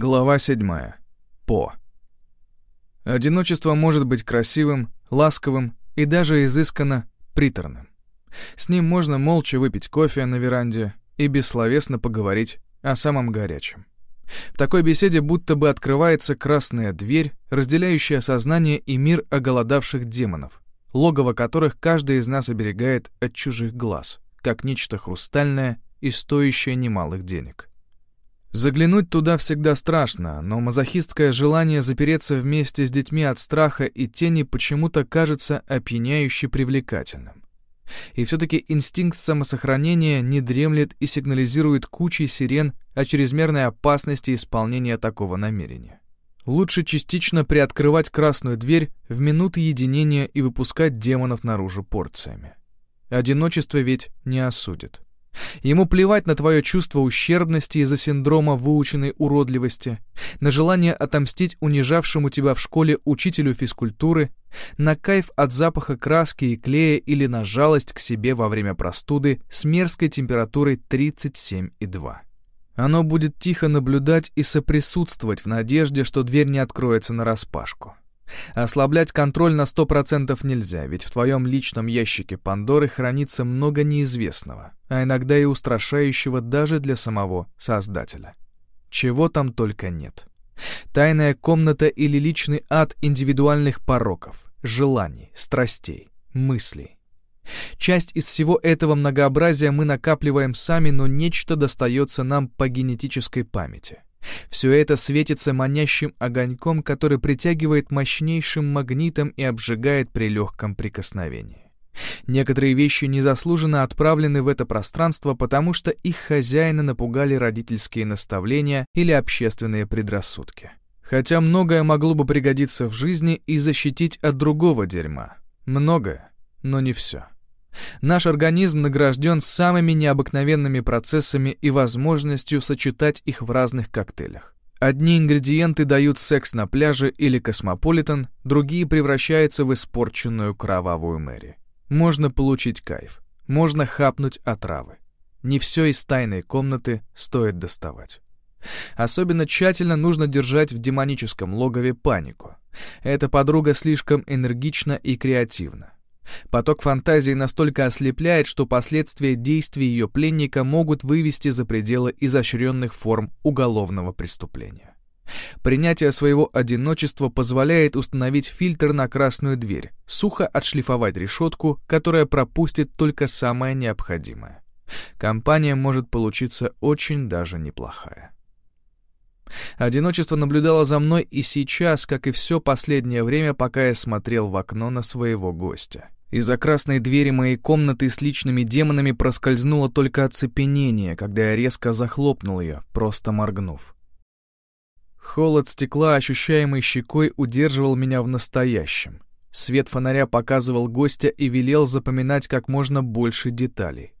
Глава 7. По. Одиночество может быть красивым, ласковым и даже изысканно приторным. С ним можно молча выпить кофе на веранде и бессловесно поговорить о самом горячем. В такой беседе будто бы открывается красная дверь, разделяющая сознание и мир оголодавших демонов, логово которых каждый из нас оберегает от чужих глаз, как нечто хрустальное и стоящее немалых денег. Заглянуть туда всегда страшно, но мазохистское желание запереться вместе с детьми от страха и тени почему-то кажется опьяняюще привлекательным. И все-таки инстинкт самосохранения не дремлет и сигнализирует кучей сирен о чрезмерной опасности исполнения такого намерения. Лучше частично приоткрывать красную дверь в минуты единения и выпускать демонов наружу порциями. Одиночество ведь не осудит. Ему плевать на твое чувство ущербности из-за синдрома выученной уродливости, на желание отомстить унижавшему тебя в школе учителю физкультуры, на кайф от запаха краски и клея или на жалость к себе во время простуды с мерзкой температурой 37,2. Оно будет тихо наблюдать и соприсутствовать в надежде, что дверь не откроется нараспашку. Ослаблять контроль на 100% нельзя, ведь в твоем личном ящике Пандоры хранится много неизвестного, а иногда и устрашающего даже для самого Создателя. Чего там только нет. Тайная комната или личный ад индивидуальных пороков, желаний, страстей, мыслей. Часть из всего этого многообразия мы накапливаем сами, но нечто достается нам по генетической памяти. Все это светится манящим огоньком, который притягивает мощнейшим магнитом и обжигает при легком прикосновении. Некоторые вещи незаслуженно отправлены в это пространство, потому что их хозяина напугали родительские наставления или общественные предрассудки. Хотя многое могло бы пригодиться в жизни и защитить от другого дерьма. Многое, но не все. Наш организм награжден самыми необыкновенными процессами и возможностью сочетать их в разных коктейлях. Одни ингредиенты дают секс на пляже или космополитен, другие превращаются в испорченную кровавую Мэри. Можно получить кайф, можно хапнуть отравы. Не все из тайной комнаты стоит доставать. Особенно тщательно нужно держать в демоническом логове панику. Эта подруга слишком энергична и креативна. Поток фантазии настолько ослепляет, что последствия действий ее пленника могут вывести за пределы изощренных форм уголовного преступления. Принятие своего одиночества позволяет установить фильтр на красную дверь, сухо отшлифовать решетку, которая пропустит только самое необходимое. Компания может получиться очень даже неплохая. Одиночество наблюдало за мной и сейчас, как и все последнее время, пока я смотрел в окно на своего гостя. Из-за красной двери моей комнаты с личными демонами проскользнуло только оцепенение, когда я резко захлопнул ее, просто моргнув. Холод стекла, ощущаемый щекой, удерживал меня в настоящем. Свет фонаря показывал гостя и велел запоминать как можно больше деталей.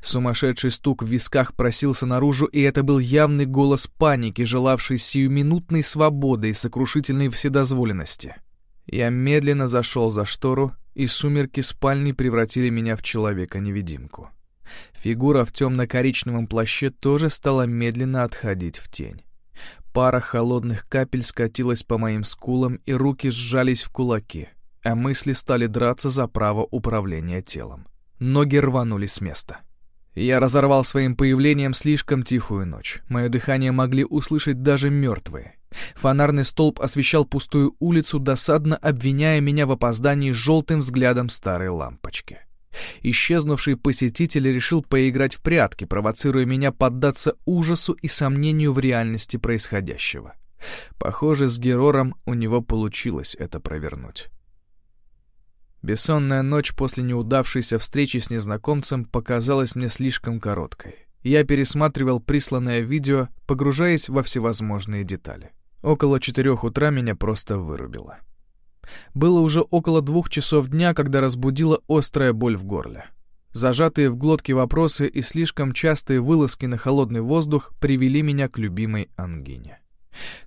Сумасшедший стук в висках просился наружу, и это был явный голос паники, желавший сиюминутной свободы и сокрушительной вседозволенности. Я медленно зашел за штору, и сумерки спальни превратили меня в человека-невидимку. Фигура в темно-коричневом плаще тоже стала медленно отходить в тень. Пара холодных капель скатилась по моим скулам, и руки сжались в кулаки, а мысли стали драться за право управления телом. Ноги рванули с места. Я разорвал своим появлением слишком тихую ночь. Мое дыхание могли услышать даже мертвые. Фонарный столб освещал пустую улицу, досадно обвиняя меня в опоздании желтым взглядом старой лампочки. Исчезнувший посетитель решил поиграть в прятки, провоцируя меня поддаться ужасу и сомнению в реальности происходящего. Похоже, с Герором у него получилось это провернуть. Бессонная ночь после неудавшейся встречи с незнакомцем показалась мне слишком короткой. Я пересматривал присланное видео, погружаясь во всевозможные детали. Около четырех утра меня просто вырубило. Было уже около двух часов дня, когда разбудила острая боль в горле. Зажатые в глотке вопросы и слишком частые вылазки на холодный воздух привели меня к любимой ангине.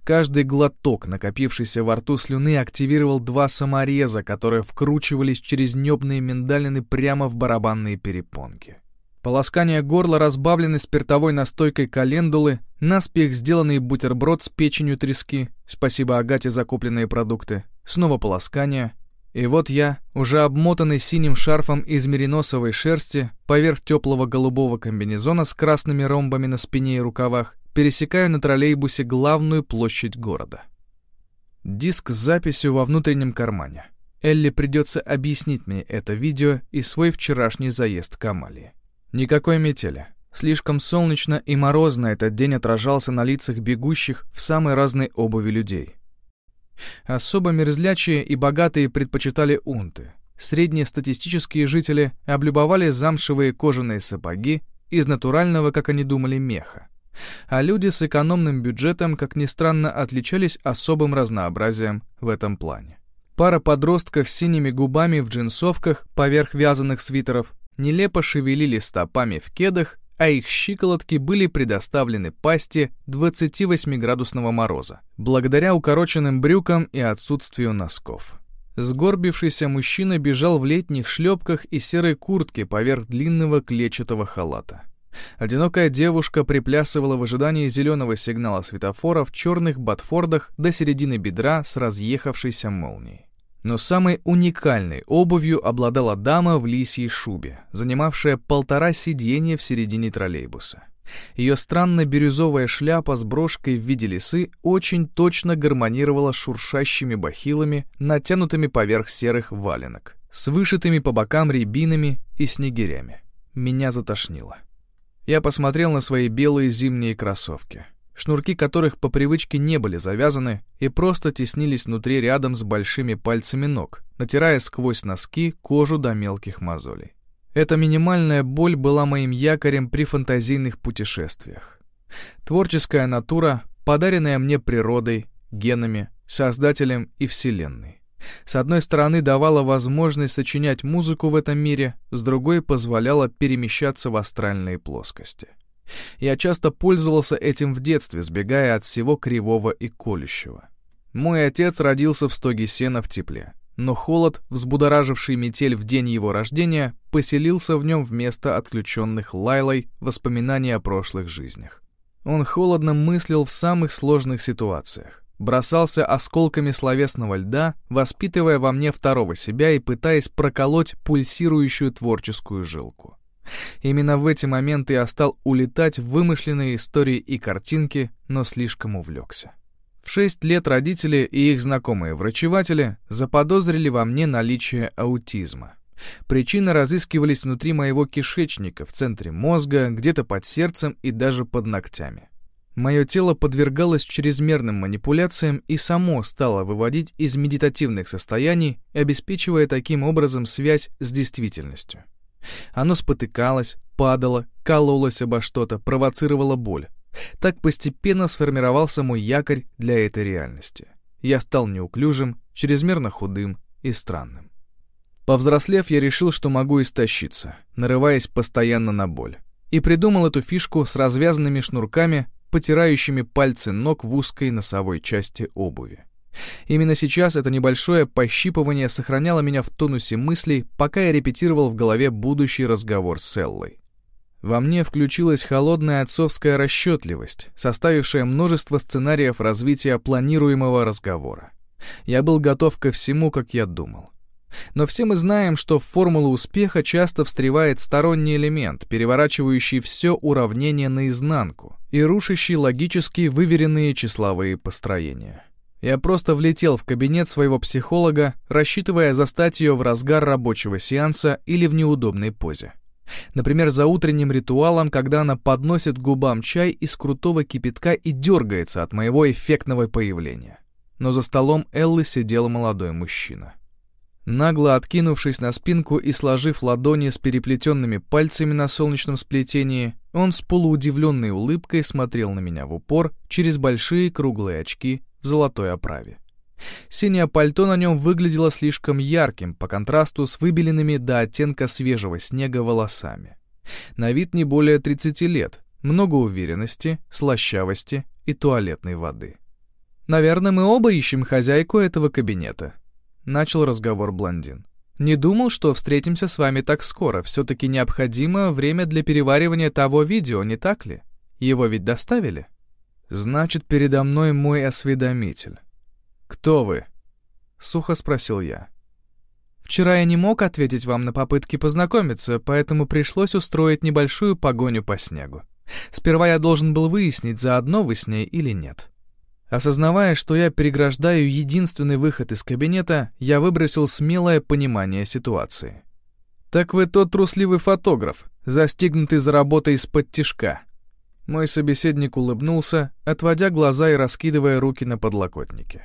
Каждый глоток, накопившийся во рту слюны, активировал два самореза, которые вкручивались через небные миндалины прямо в барабанные перепонки. Полоскание горла разбавленной спиртовой настойкой календулы, наспех сделанный бутерброд с печенью трески, спасибо Агате за купленные продукты, снова полоскание. И вот я, уже обмотанный синим шарфом из мериносовой шерсти, поверх теплого голубого комбинезона с красными ромбами на спине и рукавах, пересекаю на троллейбусе главную площадь города. Диск с записью во внутреннем кармане. Элли придется объяснить мне это видео и свой вчерашний заезд к Амалии. Никакой метели. Слишком солнечно и морозно этот день отражался на лицах бегущих в самой разной обуви людей. Особо мерзлячие и богатые предпочитали унты. Средние статистические жители облюбовали замшевые кожаные сапоги из натурального, как они думали, меха. А люди с экономным бюджетом, как ни странно, отличались особым разнообразием в этом плане. Пара подростков с синими губами в джинсовках поверх вязаных свитеров нелепо шевелили стопами в кедах, а их щиколотки были предоставлены пасти 28-градусного мороза, благодаря укороченным брюкам и отсутствию носков. Сгорбившийся мужчина бежал в летних шлепках и серой куртке поверх длинного клетчатого халата. Одинокая девушка приплясывала в ожидании зеленого сигнала светофора в черных ботфордах до середины бедра с разъехавшейся молнией. Но самой уникальной обувью обладала дама в лисьей шубе, занимавшая полтора сиденья в середине троллейбуса. Ее странно-бирюзовая шляпа с брошкой в виде лисы очень точно гармонировала с шуршащими бахилами, натянутыми поверх серых валенок, с вышитыми по бокам рябинами и снегирями. Меня затошнило. Я посмотрел на свои белые зимние кроссовки шнурки которых по привычке не были завязаны и просто теснились внутри рядом с большими пальцами ног, натирая сквозь носки кожу до мелких мозолей. Эта минимальная боль была моим якорем при фантазийных путешествиях. Творческая натура, подаренная мне природой, генами, Создателем и Вселенной. С одной стороны давала возможность сочинять музыку в этом мире, с другой позволяла перемещаться в астральные плоскости. Я часто пользовался этим в детстве, сбегая от всего кривого и колющего. Мой отец родился в стоге сена в тепле, но холод, взбудораживший метель в день его рождения, поселился в нем вместо отключенных Лайлой воспоминаний о прошлых жизнях. Он холодно мыслил в самых сложных ситуациях, бросался осколками словесного льда, воспитывая во мне второго себя и пытаясь проколоть пульсирующую творческую жилку. Именно в эти моменты я стал улетать в вымышленные истории и картинки, но слишком увлекся. В шесть лет родители и их знакомые врачеватели заподозрили во мне наличие аутизма. Причины разыскивались внутри моего кишечника, в центре мозга, где-то под сердцем и даже под ногтями. Мое тело подвергалось чрезмерным манипуляциям и само стало выводить из медитативных состояний, обеспечивая таким образом связь с действительностью. Оно спотыкалось, падало, кололось обо что-то, провоцировало боль. Так постепенно сформировался мой якорь для этой реальности. Я стал неуклюжим, чрезмерно худым и странным. Повзрослев, я решил, что могу истощиться, нарываясь постоянно на боль. И придумал эту фишку с развязанными шнурками, потирающими пальцы ног в узкой носовой части обуви. Именно сейчас это небольшое пощипывание сохраняло меня в тонусе мыслей, пока я репетировал в голове будущий разговор с Эллой. Во мне включилась холодная отцовская расчетливость, составившая множество сценариев развития планируемого разговора. Я был готов ко всему, как я думал. Но все мы знаем, что в формулу успеха часто встревает сторонний элемент, переворачивающий все уравнение наизнанку и рушащий логически выверенные числовые построения. Я просто влетел в кабинет своего психолога, рассчитывая застать ее в разгар рабочего сеанса или в неудобной позе. Например, за утренним ритуалом, когда она подносит губам чай из крутого кипятка и дергается от моего эффектного появления. Но за столом Эллы сидел молодой мужчина. Нагло откинувшись на спинку и сложив ладони с переплетенными пальцами на солнечном сплетении, он с полуудивленной улыбкой смотрел на меня в упор через большие круглые очки в золотой оправе. Синее пальто на нем выглядело слишком ярким по контрасту с выбеленными до оттенка свежего снега волосами. На вид не более 30 лет, много уверенности, слащавости и туалетной воды. «Наверное, мы оба ищем хозяйку этого кабинета», — начал разговор блондин. Не думал, что встретимся с вами так скоро. Все-таки необходимо время для переваривания того видео, не так ли? Его ведь доставили? Значит, передо мной мой осведомитель. Кто вы? Сухо спросил я. Вчера я не мог ответить вам на попытки познакомиться, поэтому пришлось устроить небольшую погоню по снегу. Сперва я должен был выяснить, заодно вы с ней или нет. Осознавая, что я переграждаю единственный выход из кабинета, я выбросил смелое понимание ситуации. «Так вы тот трусливый фотограф, застигнутый за работой из-под тишка». Мой собеседник улыбнулся, отводя глаза и раскидывая руки на подлокотнике.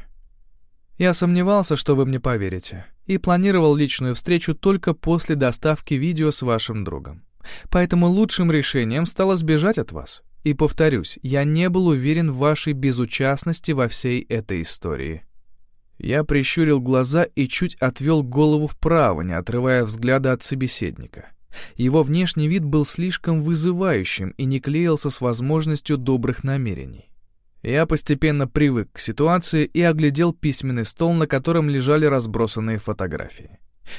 «Я сомневался, что вы мне поверите, и планировал личную встречу только после доставки видео с вашим другом. Поэтому лучшим решением стало сбежать от вас. И повторюсь, я не был уверен в вашей безучастности во всей этой истории. Я прищурил глаза и чуть отвел голову вправо, не отрывая взгляда от собеседника. Его внешний вид был слишком вызывающим и не клеился с возможностью добрых намерений. Я постепенно привык к ситуации и оглядел письменный стол, на котором лежали разбросанные фотографии.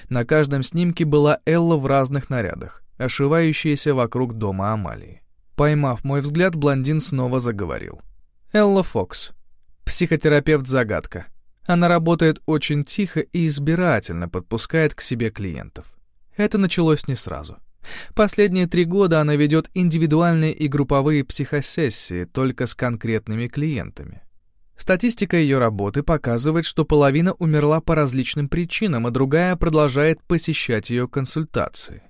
На каждом снимке была Элла в разных нарядах, ошивающаяся вокруг дома Амалии. Поймав мой взгляд, блондин снова заговорил. Элла Фокс. Психотерапевт-загадка. Она работает очень тихо и избирательно подпускает к себе клиентов. Это началось не сразу. Последние три года она ведет индивидуальные и групповые психосессии только с конкретными клиентами. Статистика ее работы показывает, что половина умерла по различным причинам, а другая продолжает посещать ее консультации.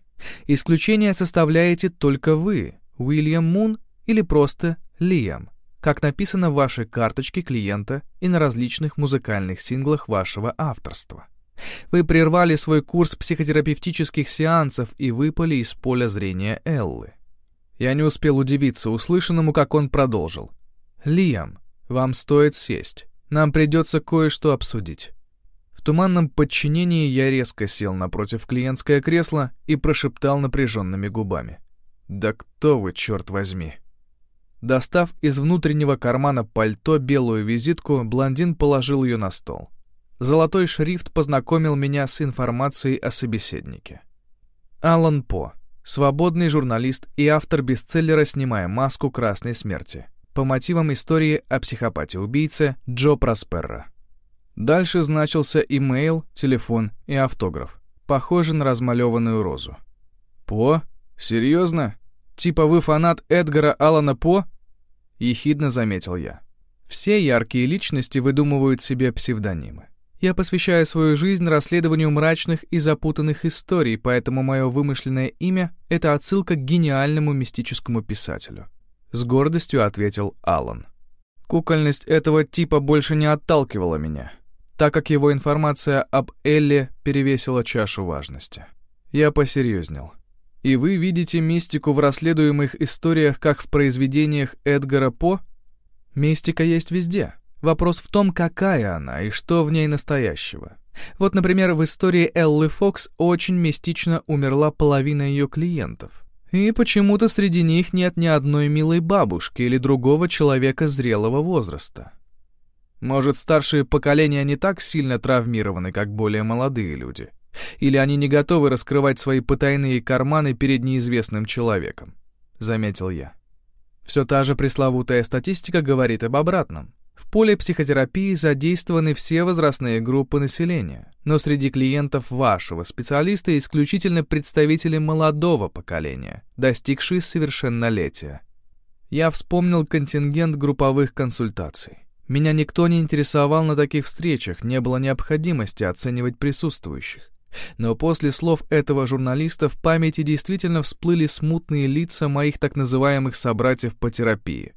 Исключение составляете только вы, Уильям Мун или просто Лиам, как написано в вашей карточке клиента и на различных музыкальных синглах вашего авторства. Вы прервали свой курс психотерапевтических сеансов и выпали из поля зрения Эллы. Я не успел удивиться услышанному, как он продолжил. «Лиам, вам стоит сесть. Нам придется кое-что обсудить». В туманном подчинении я резко сел напротив клиентское кресло и прошептал напряженными губами. «Да кто вы, черт возьми?» Достав из внутреннего кармана пальто белую визитку, блондин положил ее на стол. Золотой шрифт познакомил меня с информацией о собеседнике. Алан По, свободный журналист и автор бестселлера «Снимая маску красной смерти» по мотивам истории о психопате-убийце Джо Просперро. Дальше значился имейл, телефон и автограф, похожий на размалеванную розу. «По? Серьезно? Типа вы фанат Эдгара Алана По?» — ехидно заметил я. Все яркие личности выдумывают себе псевдонимы. Я посвящаю свою жизнь расследованию мрачных и запутанных историй, поэтому мое вымышленное имя — это отсылка к гениальному мистическому писателю. С гордостью ответил Алан. Кукольность этого типа больше не отталкивала меня, так как его информация об Элле перевесила чашу важности. Я посерьезнел. И вы видите мистику в расследуемых историях, как в произведениях Эдгара По? Мистика есть везде. Вопрос в том, какая она и что в ней настоящего. Вот, например, в истории Эллы Фокс очень мистично умерла половина ее клиентов. И почему-то среди них нет ни одной милой бабушки или другого человека зрелого возраста. Может, старшие поколения не так сильно травмированы, как более молодые люди. Или они не готовы раскрывать свои потайные карманы перед неизвестным человеком, заметил я. Все та же пресловутая статистика говорит об обратном. В поле психотерапии задействованы все возрастные группы населения, но среди клиентов вашего специалиста исключительно представители молодого поколения, достигшие совершеннолетия. Я вспомнил контингент групповых консультаций. Меня никто не интересовал на таких встречах, не было необходимости оценивать присутствующих. Но после слов этого журналиста в памяти действительно всплыли смутные лица моих так называемых собратьев по терапии.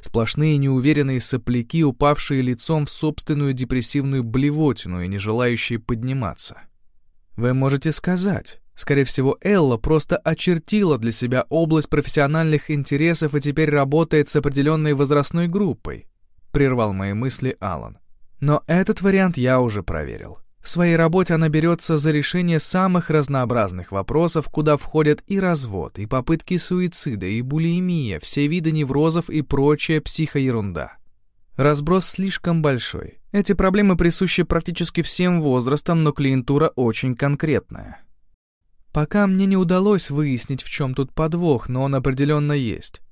Сплошные неуверенные сопляки, упавшие лицом в собственную депрессивную блевотину и не желающие подниматься. Вы можете сказать, скорее всего, Элла просто очертила для себя область профессиональных интересов и теперь работает с определенной возрастной группой, прервал мои мысли Алан. Но этот вариант я уже проверил. В своей работе она берется за решение самых разнообразных вопросов, куда входят и развод, и попытки суицида, и булимия, все виды неврозов и прочая психоерунда. Разброс слишком большой. Эти проблемы присущи практически всем возрастам, но клиентура очень конкретная. Пока мне не удалось выяснить, в чем тут подвох, но он определенно есть.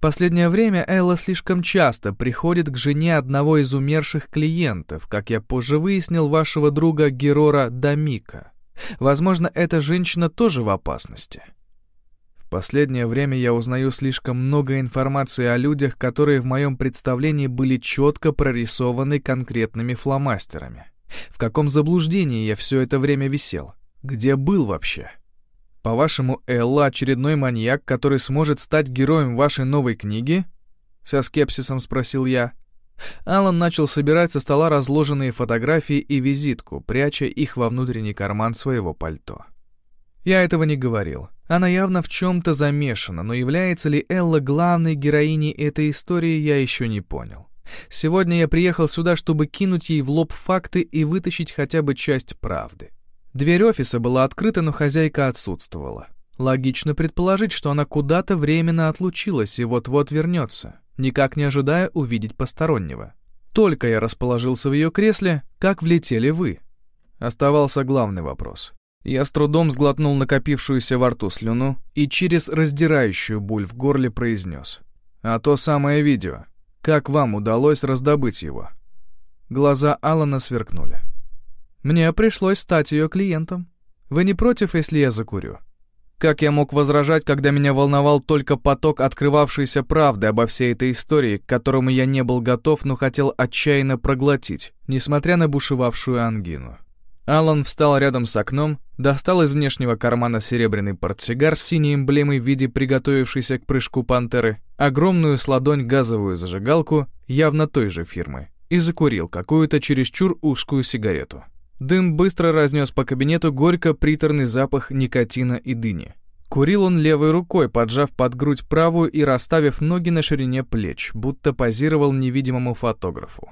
Последнее время Элла слишком часто приходит к жене одного из умерших клиентов, как я позже выяснил, вашего друга Герора Дамика. Возможно, эта женщина тоже в опасности. В последнее время я узнаю слишком много информации о людях, которые в моем представлении были четко прорисованы конкретными фломастерами. В каком заблуждении я все это время висел? Где был вообще? По-вашему, Элла — очередной маньяк, который сможет стать героем вашей новой книги? Со скепсисом спросил я. Алан начал собирать со стола разложенные фотографии и визитку, пряча их во внутренний карман своего пальто. Я этого не говорил. Она явно в чем-то замешана, но является ли Элла главной героиней этой истории, я еще не понял. Сегодня я приехал сюда, чтобы кинуть ей в лоб факты и вытащить хотя бы часть правды. Дверь офиса была открыта, но хозяйка отсутствовала. Логично предположить, что она куда-то временно отлучилась и вот-вот вернется, никак не ожидая увидеть постороннего. Только я расположился в ее кресле, как влетели вы. Оставался главный вопрос. Я с трудом сглотнул накопившуюся во рту слюну и через раздирающую боль в горле произнес. «А то самое видео. Как вам удалось раздобыть его?» Глаза Алана сверкнули. Мне пришлось стать ее клиентом. Вы не против, если я закурю? Как я мог возражать, когда меня волновал только поток открывавшейся правды обо всей этой истории, к которому я не был готов, но хотел отчаянно проглотить, несмотря на бушевавшую ангину? Алан встал рядом с окном, достал из внешнего кармана серебряный портсигар с синей эмблемой в виде приготовившейся к прыжку пантеры, огромную с ладонь газовую зажигалку, явно той же фирмы, и закурил какую-то чересчур узкую сигарету. Дым быстро разнес по кабинету горько-приторный запах никотина и дыни. Курил он левой рукой, поджав под грудь правую и расставив ноги на ширине плеч, будто позировал невидимому фотографу.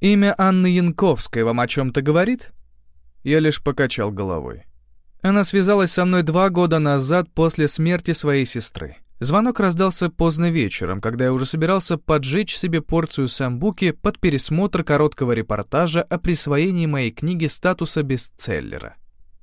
«Имя Анны Янковской вам о чем-то говорит?» Я лишь покачал головой. Она связалась со мной два года назад после смерти своей сестры. Звонок раздался поздно вечером, когда я уже собирался поджечь себе порцию самбуки под пересмотр короткого репортажа о присвоении моей книги статуса бестселлера.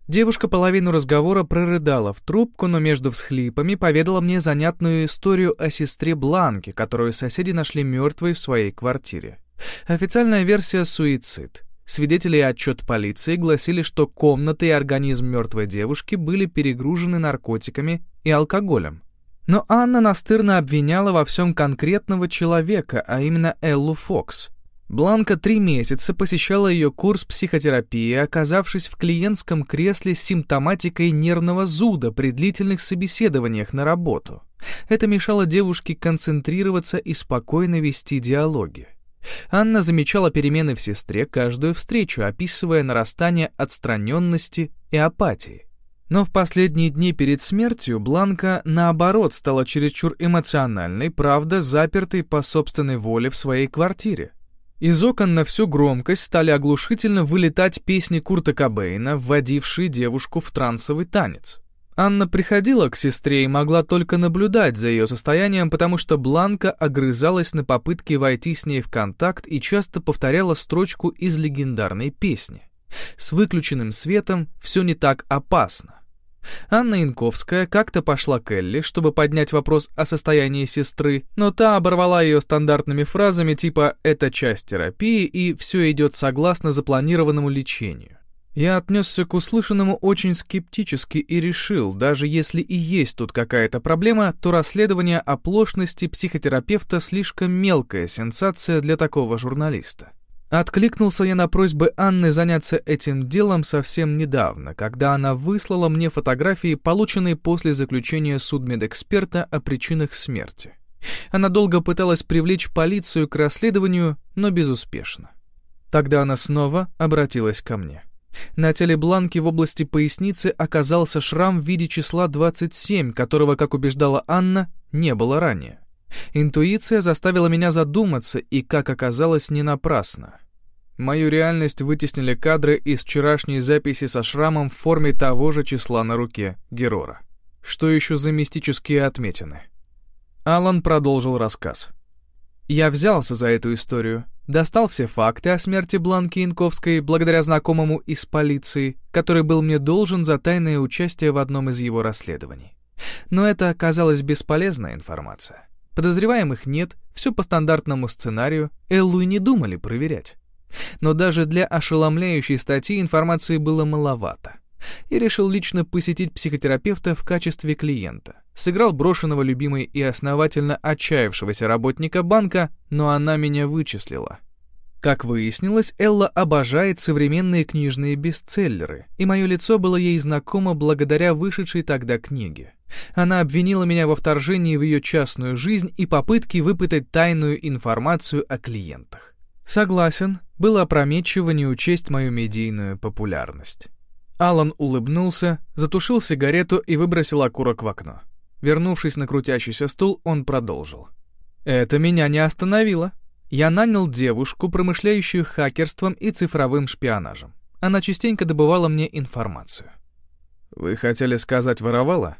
Девушка половину разговора прорыдала в трубку, но между всхлипами поведала мне занятную историю о сестре Бланке, которую соседи нашли мертвой в своей квартире. Официальная версия — суицид. Свидетели и отчет полиции гласили, что комната и организм мертвой девушки были перегружены наркотиками и алкоголем. Но Анна настырно обвиняла во всем конкретного человека, а именно Эллу Фокс. Бланка три месяца посещала ее курс психотерапии, оказавшись в клиентском кресле с симптоматикой нервного зуда при длительных собеседованиях на работу. Это мешало девушке концентрироваться и спокойно вести диалоги. Анна замечала перемены в сестре каждую встречу, описывая нарастание отстраненности и апатии. Но в последние дни перед смертью Бланка, наоборот, стала чересчур эмоциональной, правда, запертой по собственной воле в своей квартире. Из окон на всю громкость стали оглушительно вылетать песни Курта Кобейна, вводившие девушку в трансовый танец. Анна приходила к сестре и могла только наблюдать за ее состоянием, потому что Бланка огрызалась на попытки войти с ней в контакт и часто повторяла строчку из легендарной песни. «С выключенным светом все не так опасно». Анна Янковская как-то пошла к Элли, чтобы поднять вопрос о состоянии сестры, но та оборвала ее стандартными фразами типа «это часть терапии» и «все идет согласно запланированному лечению». Я отнесся к услышанному очень скептически и решил, даже если и есть тут какая-то проблема, то расследование оплошности психотерапевта слишком мелкая сенсация для такого журналиста. Откликнулся я на просьбы Анны заняться этим делом совсем недавно, когда она выслала мне фотографии, полученные после заключения судмедэксперта о причинах смерти. Она долго пыталась привлечь полицию к расследованию, но безуспешно. Тогда она снова обратилась ко мне. На теле Бланки в области поясницы оказался шрам в виде числа 27, которого, как убеждала Анна, не было ранее. Интуиция заставила меня задуматься, и, как оказалось, не напрасно. Мою реальность вытеснили кадры из вчерашней записи со шрамом в форме того же числа на руке Герора. Что еще за мистические отметины? Алан продолжил рассказ. Я взялся за эту историю, достал все факты о смерти Бланки Янковской благодаря знакомому из полиции, который был мне должен за тайное участие в одном из его расследований. Но это оказалась бесполезная информация. Подозреваемых нет, все по стандартному сценарию, Эллу и не думали проверять. Но даже для ошеломляющей статьи информации было маловато. И решил лично посетить психотерапевта в качестве клиента. Сыграл брошенного любимой и основательно отчаявшегося работника банка, но она меня вычислила. Как выяснилось, Элла обожает современные книжные бестселлеры, и мое лицо было ей знакомо благодаря вышедшей тогда книге. Она обвинила меня во вторжении в ее частную жизнь и попытке выпытать тайную информацию о клиентах. Согласен, было опрометчиво не учесть мою медийную популярность. Алан улыбнулся, затушил сигарету и выбросил окурок в окно. Вернувшись на крутящийся стул, он продолжил. «Это меня не остановило. Я нанял девушку, промышляющую хакерством и цифровым шпионажем. Она частенько добывала мне информацию». «Вы хотели сказать воровала?»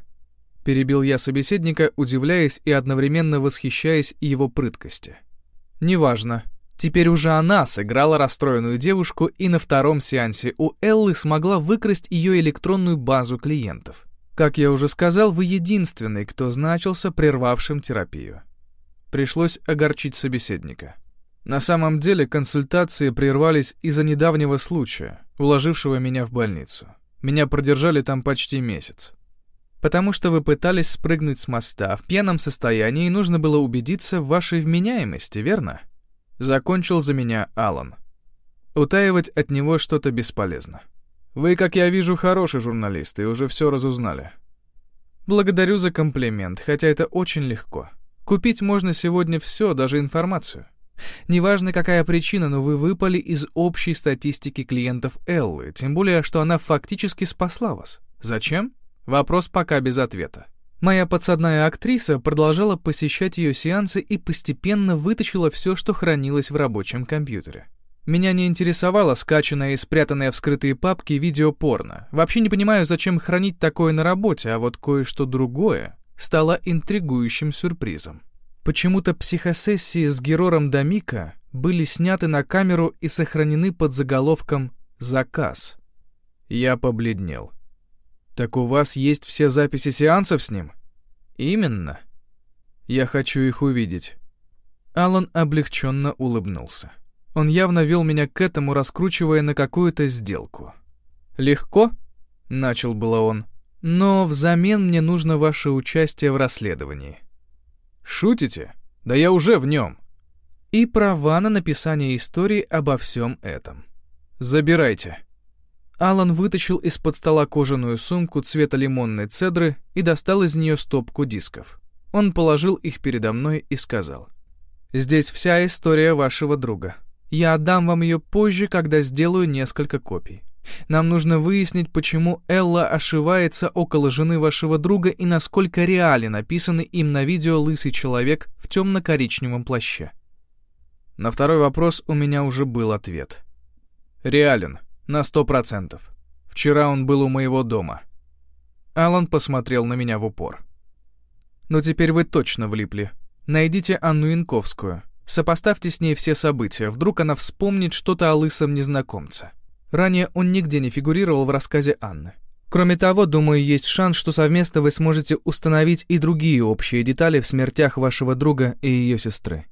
Перебил я собеседника, удивляясь и одновременно восхищаясь его прыткости. «Неважно. Теперь уже она сыграла расстроенную девушку, и на втором сеансе у Эллы смогла выкрасть ее электронную базу клиентов. Как я уже сказал, вы единственный, кто значился прервавшим терапию. Пришлось огорчить собеседника. На самом деле консультации прервались из-за недавнего случая, уложившего меня в больницу. Меня продержали там почти месяц потому что вы пытались спрыгнуть с моста в пьяном состоянии и нужно было убедиться в вашей вменяемости, верно? Закончил за меня Алан. Утаивать от него что-то бесполезно. Вы, как я вижу, хороший журналист и уже все разузнали. Благодарю за комплимент, хотя это очень легко. Купить можно сегодня все, даже информацию. Неважно, какая причина, но вы выпали из общей статистики клиентов Эллы, тем более, что она фактически спасла вас. Зачем? Вопрос пока без ответа. Моя подсадная актриса продолжала посещать ее сеансы и постепенно вытащила все, что хранилось в рабочем компьютере. Меня не интересовало скачанное и спрятанное в скрытые папки видео порно. Вообще не понимаю, зачем хранить такое на работе, а вот кое-что другое стало интригующим сюрпризом. Почему-то психосессии с Герором Дамика были сняты на камеру и сохранены под заголовком «Заказ». Я побледнел. «Так у вас есть все записи сеансов с ним?» «Именно. Я хочу их увидеть». Алан облегченно улыбнулся. Он явно вел меня к этому, раскручивая на какую-то сделку. «Легко?» — начал было он. «Но взамен мне нужно ваше участие в расследовании». «Шутите? Да я уже в нем!» «И права на написание истории обо всем этом». «Забирайте». Алан вытащил из-под стола кожаную сумку цвета лимонной цедры и достал из нее стопку дисков. Он положил их передо мной и сказал. «Здесь вся история вашего друга. Я отдам вам ее позже, когда сделаю несколько копий. Нам нужно выяснить, почему Элла ошивается около жены вашего друга и насколько реален написанный им на видео лысый человек в темно-коричневом плаще». На второй вопрос у меня уже был ответ. «Реален», на сто процентов. Вчера он был у моего дома. Алан посмотрел на меня в упор. «Ну теперь вы точно влипли. Найдите Анну Янковскую. Сопоставьте с ней все события. Вдруг она вспомнит что-то о лысом незнакомце. Ранее он нигде не фигурировал в рассказе Анны. Кроме того, думаю, есть шанс, что совместно вы сможете установить и другие общие детали в смертях вашего друга и ее сестры.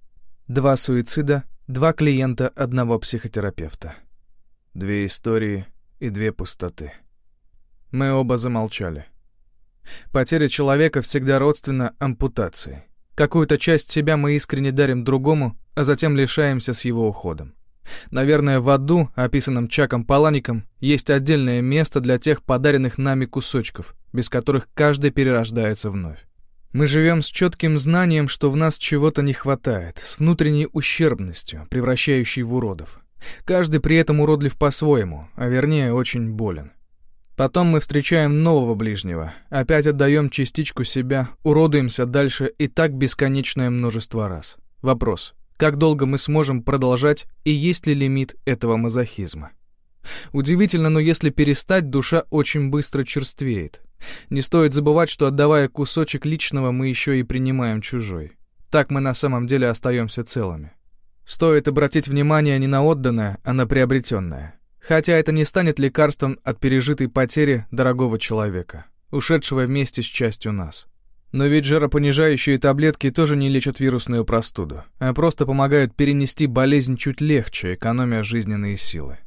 Два суицида, два клиента одного психотерапевта. Две истории и две пустоты. Мы оба замолчали. Потеря человека всегда родственна ампутации. Какую-то часть себя мы искренне дарим другому, а затем лишаемся с его уходом. Наверное, в аду, описанном Чаком Палаником, есть отдельное место для тех подаренных нами кусочков, без которых каждый перерождается вновь. Мы живем с четким знанием, что в нас чего-то не хватает, с внутренней ущербностью, превращающей в уродов. Каждый при этом уродлив по-своему, а вернее очень болен. Потом мы встречаем нового ближнего, опять отдаем частичку себя, уродуемся дальше и так бесконечное множество раз. Вопрос, как долго мы сможем продолжать и есть ли лимит этого мазохизма? Удивительно, но если перестать, душа очень быстро черствеет. Не стоит забывать, что отдавая кусочек личного, мы еще и принимаем чужой. Так мы на самом деле остаемся целыми. Стоит обратить внимание не на отданное, а на приобретенное. Хотя это не станет лекарством от пережитой потери дорогого человека, ушедшего вместе с частью нас. Но ведь жаропонижающие таблетки тоже не лечат вирусную простуду, а просто помогают перенести болезнь чуть легче, экономя жизненные силы.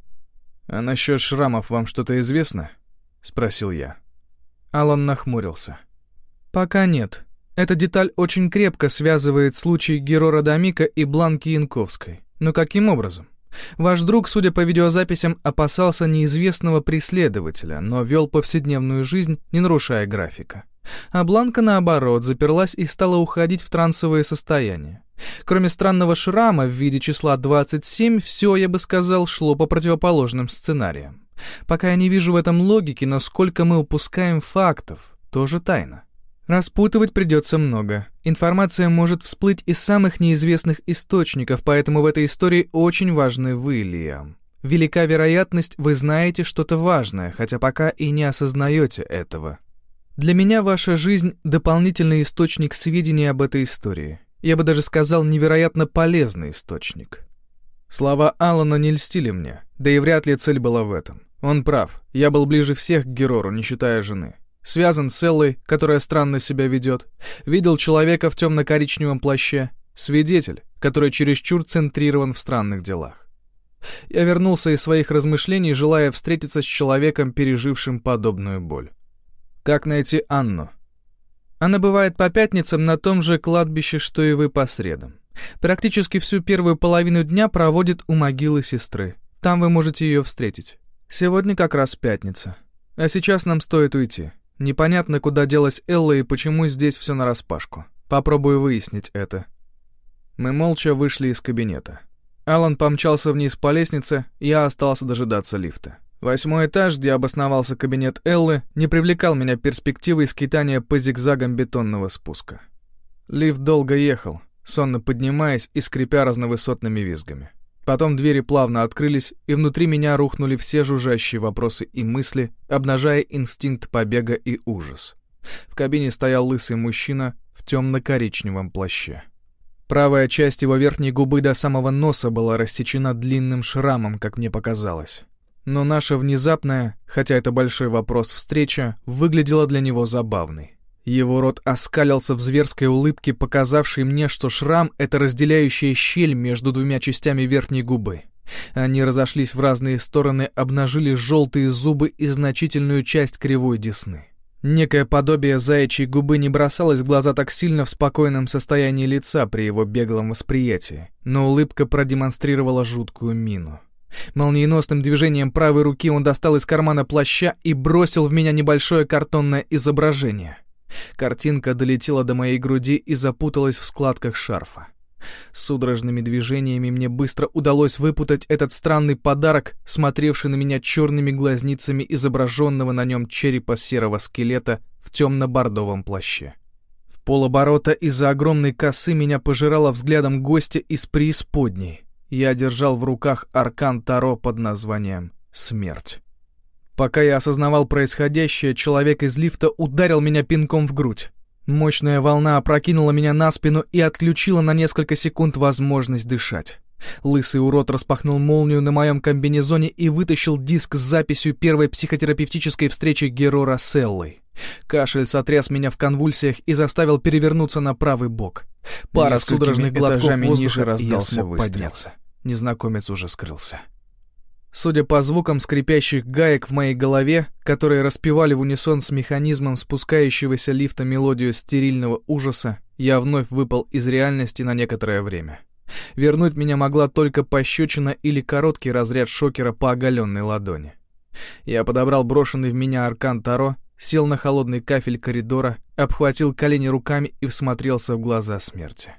«А насчет шрамов вам что-то известно?» — спросил я. Алан нахмурился. «Пока нет. Эта деталь очень крепко связывает случаи Герора Дамика и Бланки Янковской. Но каким образом? Ваш друг, судя по видеозаписям, опасался неизвестного преследователя, но вел повседневную жизнь, не нарушая графика. А Бланка, наоборот, заперлась и стала уходить в трансовое состояние. Кроме странного шрама в виде числа 27, все, я бы сказал, шло по противоположным сценариям. Пока я не вижу в этом логики, но сколько мы упускаем фактов, тоже тайна. Распутывать придется много. Информация может всплыть из самых неизвестных источников, поэтому в этой истории очень важны вы, Лиам. Велика вероятность, вы знаете что-то важное, хотя пока и не осознаете этого. Для меня ваша жизнь — дополнительный источник сведений об этой истории. Я бы даже сказал, невероятно полезный источник. Слова Алана не льстили мне, да и вряд ли цель была в этом. Он прав, я был ближе всех к Герору, не считая жены. Связан с Эллой, которая странно себя ведет. Видел человека в темно-коричневом плаще. Свидетель, который чересчур центрирован в странных делах. Я вернулся из своих размышлений, желая встретиться с человеком, пережившим подобную боль. Как найти Анну? Она бывает по пятницам на том же кладбище, что и вы по средам. Практически всю первую половину дня проводит у могилы сестры. Там вы можете ее встретить. Сегодня как раз пятница. А сейчас нам стоит уйти. Непонятно, куда делась Элла и почему здесь все нараспашку. Попробую выяснить это. Мы молча вышли из кабинета. Алан помчался вниз по лестнице, я остался дожидаться лифта. Восьмой этаж, где обосновался кабинет Эллы, не привлекал меня перспективой скитания по зигзагам бетонного спуска. Лифт долго ехал, сонно поднимаясь и скрипя разновысотными визгами. Потом двери плавно открылись, и внутри меня рухнули все жужжащие вопросы и мысли, обнажая инстинкт побега и ужас. В кабине стоял лысый мужчина в темно-коричневом плаще. Правая часть его верхней губы до самого носа была рассечена длинным шрамом, как мне показалось. Но наша внезапная, хотя это большой вопрос, встреча выглядела для него забавной. Его рот оскалился в зверской улыбке, показавшей мне, что шрам — это разделяющая щель между двумя частями верхней губы. Они разошлись в разные стороны, обнажили желтые зубы и значительную часть кривой десны. Некое подобие заячьей губы не бросалось в глаза так сильно в спокойном состоянии лица при его беглом восприятии, но улыбка продемонстрировала жуткую мину. Молниеносным движением правой руки он достал из кармана плаща и бросил в меня небольшое картонное изображение — Картинка долетела до моей груди и запуталась в складках шарфа. Судорожными движениями мне быстро удалось выпутать этот странный подарок, смотревший на меня черными глазницами изображенного на нем черепа серого скелета в темно-бордовом плаще. В полоборота из-за огромной косы меня пожирало взглядом гостя из преисподней. Я держал в руках аркан Таро под названием «Смерть». Пока я осознавал происходящее, человек из лифта ударил меня пинком в грудь. Мощная волна опрокинула меня на спину и отключила на несколько секунд возможность дышать. Лысый урод распахнул молнию на моем комбинезоне и вытащил диск с записью первой психотерапевтической встречи Герора с Эллой. Кашель сотряс меня в конвульсиях и заставил перевернуться на правый бок. Пара судорожных глотков воздуха, ниже раздался выстрел. подняться. Незнакомец уже скрылся. Судя по звукам скрипящих гаек в моей голове, которые распевали в унисон с механизмом спускающегося лифта мелодию стерильного ужаса, я вновь выпал из реальности на некоторое время. Вернуть меня могла только пощечина или короткий разряд шокера по оголенной ладони. Я подобрал брошенный в меня аркан Таро, сел на холодный кафель коридора, обхватил колени руками и всмотрелся в глаза смерти.